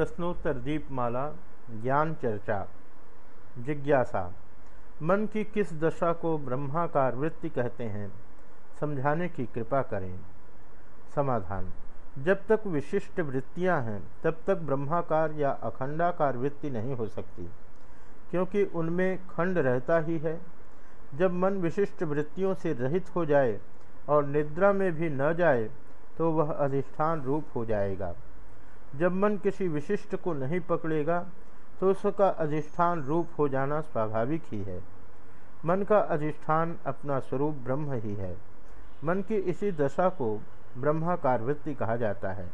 प्रश्नोत्तर दीपमाला ज्ञान चर्चा जिज्ञासा। मन की किस दशा को ब्रह्माकार वृत्ति कहते हैं, समझाने की कृपा करें। समाधान। जब तक विशिष्ट वृत्तियाँ हैं, तब तक ब्रह्माकार या अखंडाकार वृत्ति नहीं हो सकती, क्योंकि उनमें खंड रहता ही है। जब मन विशिष्ट वृत्तियों से रहित हो जाए और निद्रा में भी न जाए तो वह अधिष्ठान रूप हो जाएगा। जब मन किसी विशिष्ट को नहीं पकड़ेगा तो उसका अधिष्ठान रूप हो जाना स्वाभाविक ही है। मन का अधिष्ठान अपना स्वरूप ब्रह्म ही है। मन की इसी दशा को ब्रह्माकार वृत्ति कहा जाता है।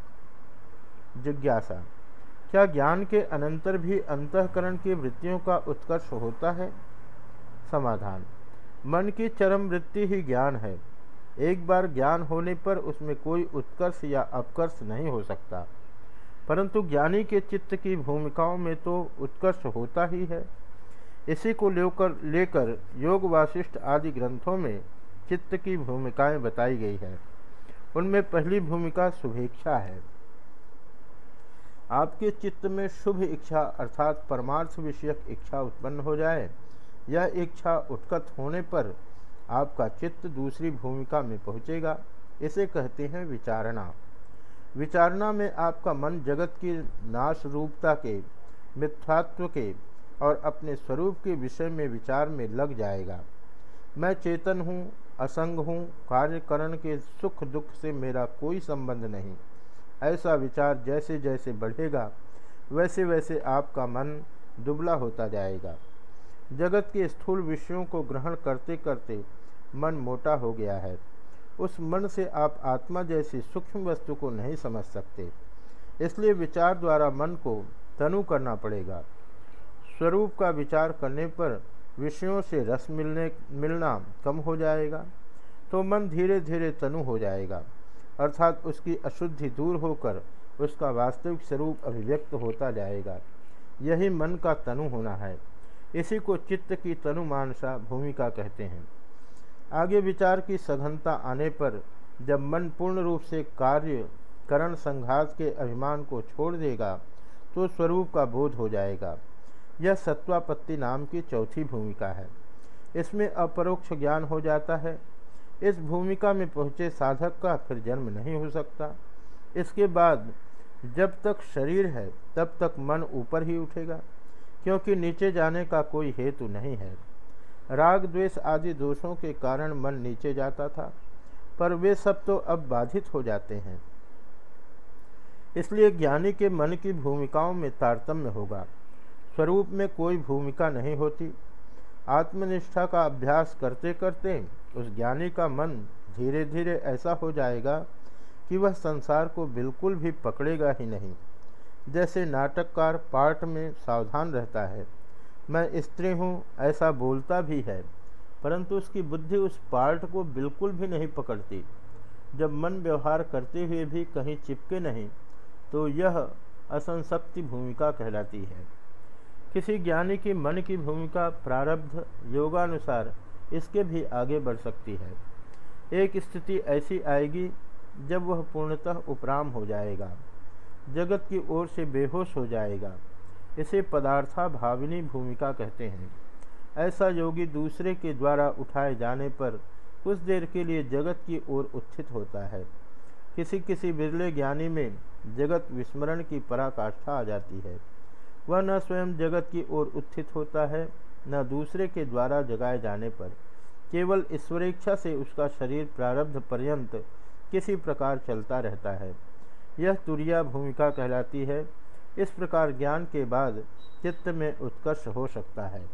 जिज्ञासा। क्या ज्ञान के अनंतर भी अंतकरण की वृत्तियों का उत्कर्ष होता है? समाधान। मन की चरम वृत्ति ही ज्ञान है। एक बार ज्ञान होने पर उसमें कोई उत्कर्ष या अपकर्ष नहीं हो सकता। परंतु ज्ञानी के चित्त की भूमिकाओं में तो उत्कर्ष होता ही है। इसी को लेकर लेकर योग वाशिष्ठ आदि ग्रंथों में चित्त की भूमिकाएँ बताई गई है। उनमें पहली भूमिका शुभेच्छा है। आपके चित्त में शुभ इच्छा अर्थात परमार्थ विषयक इच्छा उत्पन्न हो जाए यह इच्छा उत्कट होने पर आपका चित्त दूसरी भूमिका में पहुँचेगा, इसे कहते हैं विचारणा। विचारणा में आपका मन जगत की नाश रूपता के, मिथ्यात्व के और अपने स्वरूप के विषय में विचार में लग जाएगा। मैं चेतन हूँ, असंग हूँ, कार्यकरण के सुख दुख से मेरा कोई संबंध नहीं। ऐसा विचार जैसे जैसे बढ़ेगा वैसे वैसे आपका मन दुबला होता जाएगा। जगत के स्थूल विषयों को ग्रहण करते करते मन मोटा हो गया है। उस मन से आप आत्मा जैसी सूक्ष्म वस्तु को नहीं समझ सकते। इसलिए विचार द्वारा मन को तनु करना पड़ेगा। स्वरूप का विचार करने पर विषयों से रस मिलने, मिलना कम हो जाएगा तो मन धीरे धीरे तनु हो जाएगा, अर्थात उसकी अशुद्धि दूर होकर उसका वास्तविक स्वरूप अभिव्यक्त होता जाएगा। यही मन का तनु होना है। इसी को चित्त की तनु मानसा भूमिका कहते हैं। आगे विचार की सघनता आने पर जब मन पूर्ण रूप से कार्य, करण संघात के अभिमान को छोड़ देगा तो स्वरूप का बोध हो जाएगा। यह सत्वापत्ति नाम की चौथी भूमिका है। इसमें अपरोक्ष ज्ञान हो जाता है। इस भूमिका में पहुँचे साधक का फिर जन्म नहीं हो सकता। इसके बाद जब तक शरीर है, तब तक मन ऊपर ही उठेगा, क्योंकि नीचे जाने का कोई हेतु नहीं है। राग द्वेष आदि दोषों के कारण मन नीचे जाता था, पर वे सब तो अब बाधित हो जाते हैं। इसलिए ज्ञानी के मन की भूमिकाओं में तारतम्य होगा। स्वरूप में कोई भूमिका नहीं होती। आत्मनिष्ठा का अभ्यास करते करते उस ज्ञानी का मन धीरे धीरे ऐसा हो जाएगा कि वह संसार को बिल्कुल भी पकड़ेगा ही नहीं। जैसे नाटककार पाठ में सावधान रहता है मैं स्त्री हूँ, ऐसा बोलता भी है, परंतु उसकी बुद्धि उस पार्ट को बिल्कुल भी नहीं पकड़ती। जब मन व्यवहार करते हुए भी कहीं चिपके नहीं तो यह असंशक्ति भूमिका कहलाती है। किसी ज्ञानी की मन की भूमिका प्रारब्ध, योगानुसार इसके भी आगे बढ़ सकती है। एक स्थिति ऐसी आएगी, जब वह पूर्णतः उपराम हो जाएगा, जगत की ओर से बेहोश हो जाएगा। इसे पदार्था भाविनी भूमिका कहते हैं। ऐसा योगी दूसरे के द्वारा उठाए जाने पर कुछ देर के लिए जगत की ओर उत्थित होता है। किसी किसी बिरले ज्ञानी में जगत विस्मरण की पराकाष्ठा आ जाती है। वह न स्वयं जगत की ओर उत्थित होता है, न दूसरे के द्वारा जगाए जाने पर। केवल ईश्वरेच्छा से उसका शरीर प्रारब्ध पर्यंत किसी प्रकार चलता रहता है। यह तुरिया भूमिका कहलाती है इस प्रकार ज्ञान के बाद चित्त में उत्कर्ष हो सकता है।